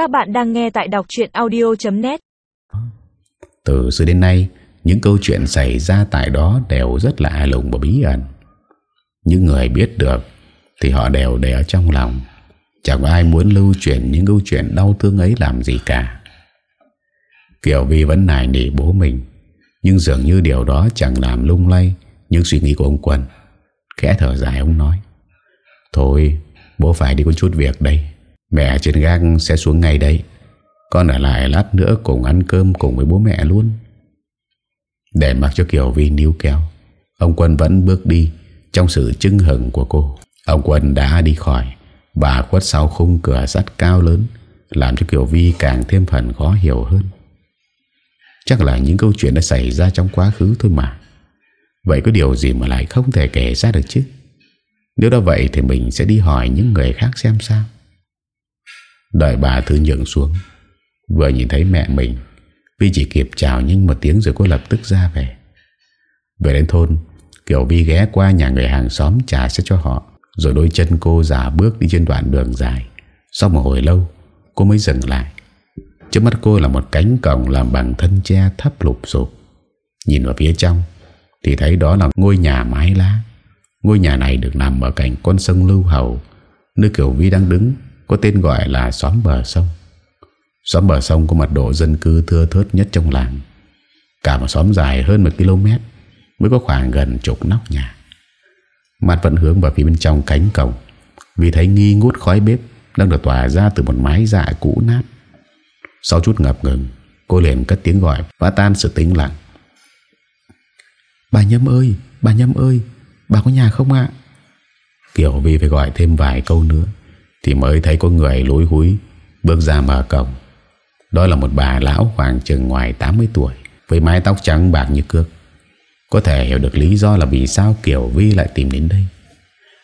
Các bạn đang nghe tại đọc chuyện audio.net Từ xưa đến nay, Những câu chuyện xảy ra tại đó Đều rất lạ lùng và bí ẩn. Những người biết được Thì họ đều để ở trong lòng. Chẳng ai muốn lưu truyền Những câu chuyện đau thương ấy làm gì cả. Kiều Vi vẫn nài nỉ bố mình, Nhưng dường như điều đó chẳng làm lung lay Những suy nghĩ của ông Quân. Khẽ thở dài, ông nói, Thôi, bố phải đi có chút việc đây. Mẹ trên gác sẽ xuống ngay đây Con ở lại lát nữa cùng ăn cơm cùng với bố mẹ luôn. Để mặc cho Kiều Vi níu kéo, Ông Quân vẫn bước đi Trong sự chưng hừng của cô. Ông Quân đã đi khỏi Bà khuất sau khung cửa sắt cao lớn, Làm cho Kiều Vi càng thêm phần khó hiểu hơn. Chắc là những câu chuyện đã xảy ra trong quá khứ thôi mà. Vậy có điều gì mà lại không thể kể ra được chứ? Nếu đó vậy thì mình sẽ đi hỏi những người khác xem sao. Đợi bà thư nhượng xuống. Vừa nhìn thấy mẹ mình, Vi chỉ kịp chào nhanh một tiếng rồi cô lập tức ra về. Về đến thôn Kiều Vi ghé qua nhà người hàng xóm trả sẽ cho họ, Rồi đôi chân cô giả bước đi trên đoạn đường dài. Sau một hồi lâu, Cô mới dừng lại. Trước mắt cô là một cánh cổng làm bằng thân tre thấp lụp sụp. Nhìn vào phía trong, Thì thấy đó là ngôi nhà mái lá. Ngôi nhà này được nằm ở cạnh con sông Lưu Hầu, Nơi Kiều Vi đang đứng. Có tên gọi là xóm bờ sông. Xóm bờ sông có mật độ dân cư thưa thớt nhất trong làng Cả một xóm dài hơn một km Mới có khoảng gần chục nóc nhà. Mặt vẫn hướng vào phía bên trong cánh cổng Vì thấy nghi ngút khói bếp Đang được tỏa ra từ một mái dạ cũ nát. Sau chút ngập ngừng Cô liền cất tiếng gọi Phá tan sự tĩnh lặng. Bà Nhâm ơi Bà Nhâm ơi Bà có nhà không ạ? Kiều Vi phải gọi thêm vài câu nữa thì mới thấy có người lối húi Bước ra mở cổng. Đó là một bà lão khoảng chừng ngoài 80 tuổi, Với mái tóc trắng bạc như cước. Có thể hiểu được lý do là vì sao Kiều Vi lại tìm đến đây.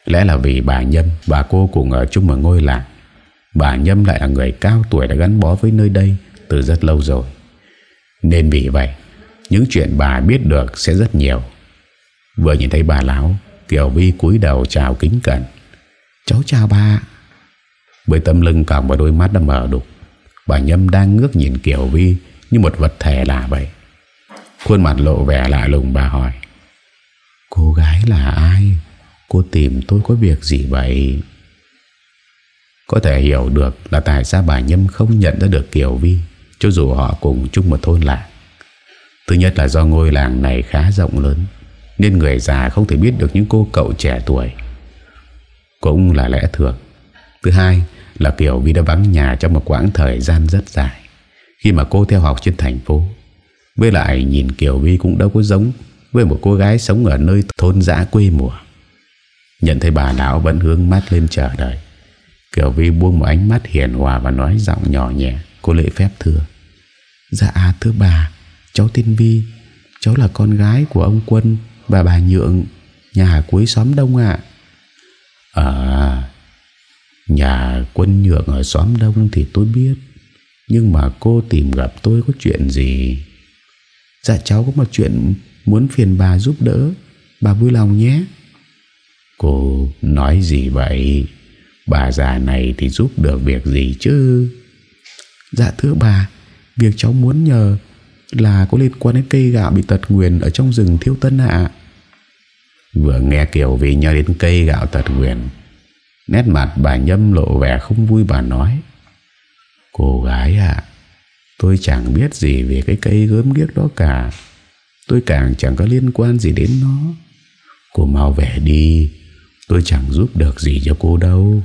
Lẽ là vì bà Nhâm và cô cùng ở chung một ngôi làng. Bà Nhâm lại là người cao tuổi đã gắn bó với nơi đây Từ rất lâu rồi. Nên vì vậy, Những chuyện bà biết được sẽ rất nhiều. Vừa nhìn thấy bà lão, Kiều Vi cúi đầu chào kính cẩn. Cháu chào bà với tâm lưng còng và đôi mắt đã mở đục. Bà Nhâm đang ngước nhìn Kiều Vi Như một vật thể lạ vậy. Khuôn mặt lộ vẻ lạ lùng bà hỏi, Cô gái là ai? Cô tìm tôi có việc gì vậy? Có thể hiểu được là tại sao bà Nhâm không nhận ra được Kiều Vi, Cho dù họ cùng chung một thôn làng. Thứ nhất là do ngôi làng này khá rộng lớn, Nên người già không thể biết được những cô cậu trẻ tuổi. Cũng là lẽ thường. Thứ hai là Kiều Vi đã vắng nhà trong một quãng thời gian rất dài. Khi mà cô theo học trên thành phố, Với lại nhìn Kiều Vi cũng đâu có giống Với một cô gái sống ở nơi thôn dã quê mùa. Nhận thấy bà lão vẫn hướng mắt lên chờ đợi. Kiều Vi buông một ánh mắt hiền hòa Và nói giọng nhỏ nhẹ Cô lễ phép thưa. Dạ thưa bà, Cháu tên Vi, Cháu là con gái của ông Quân Và bà Nhượng, Nhà cuối xóm đông ạ. À Nhà quân nhượng ở xóm đông thì tôi biết, Nhưng mà cô tìm gặp tôi có chuyện gì? Dạ cháu có một chuyện Muốn phiền bà giúp đỡ, Bà vui lòng nhé. Cô nói gì vậy? Bà già này thì giúp được việc gì chứ? Dạ thưa bà, Việc cháu muốn nhờ Là có liên quan đến cây gạo bị tật nguyền Ở trong rừng thiêu tân ạ. Vừa nghe Kiều vì nhớ đến cây gạo tật nguyền Nét mặt bà nhâm lộ vẻ không vui bà nói, Cô gái ạ, Tôi chẳng biết gì về cái cây gớm ghiếc đó cả. Tôi càng chẳng có liên quan gì đến nó. Cô mau về đi, Tôi chẳng giúp được gì cho cô đâu.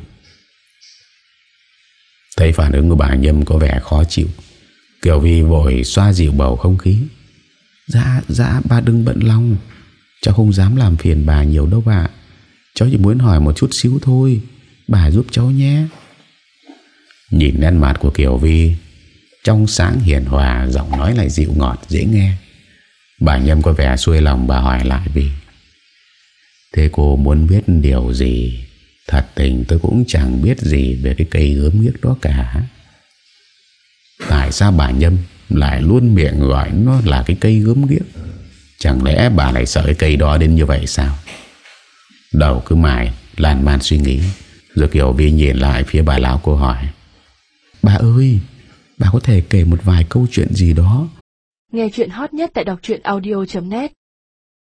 Thấy phản ứng của bà Nhâm có vẻ khó chịu Kiều Vi vội xoa dịu bầu không khí. Dạ dạ bà đừng bận lòng, Cháu không dám làm phiền bà nhiều đâu bà Cháu chỉ muốn hỏi một chút xíu thôi. Bà giúp cháu nhé. Nhìn nét mặt của Kiều Vi, Trong sáng hiền hòa, Giọng nói lại dịu ngọt, dễ nghe. Bà Nhâm có vẻ xuôi lòng, bà hỏi lại Vi. Thế cô muốn biết điều gì? Thật tình tôi cũng chẳng biết gì Về cái cây gớm ghiếc đó cả. Tại sao bà Nhâm Lại luôn miệng gọi nó là cái cây gớm ghiếc? Chẳng lẽ bà lại sợ cái cây đó đến như vậy sao? Đầu cứ mãi Lan man suy nghĩ. Rồi Kiều Vi nhìn lại phía bà lão cô hỏi, Bà ơi, Bà có thể kể một vài câu chuyện gì đó? Nghe chuyện hot nhất tại đọc truyện audio.net